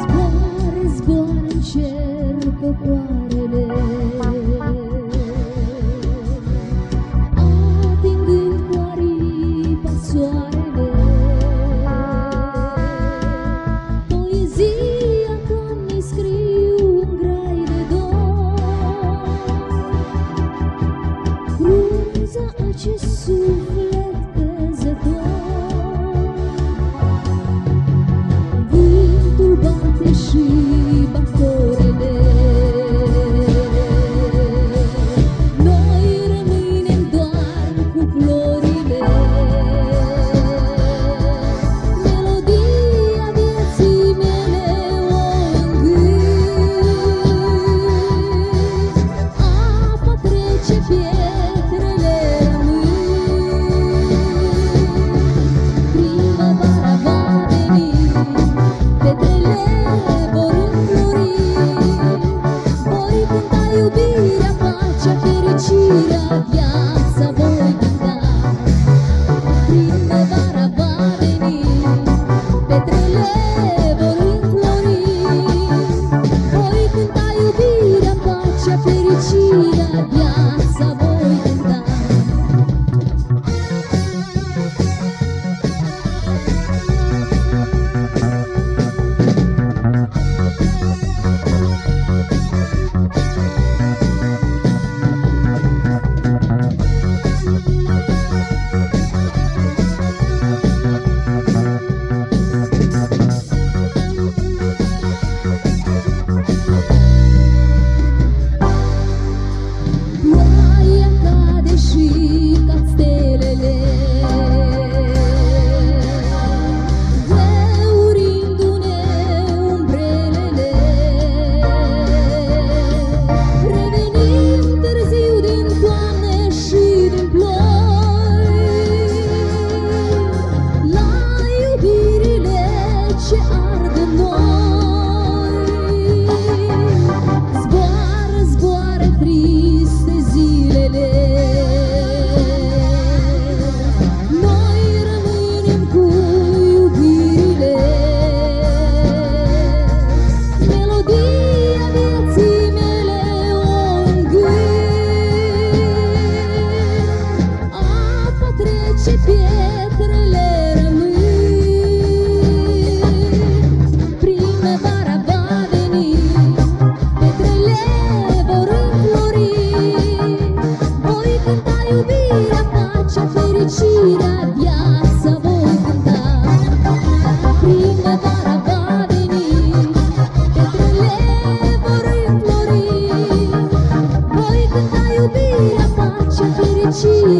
Zboară, zboară în just soon te trilé Thank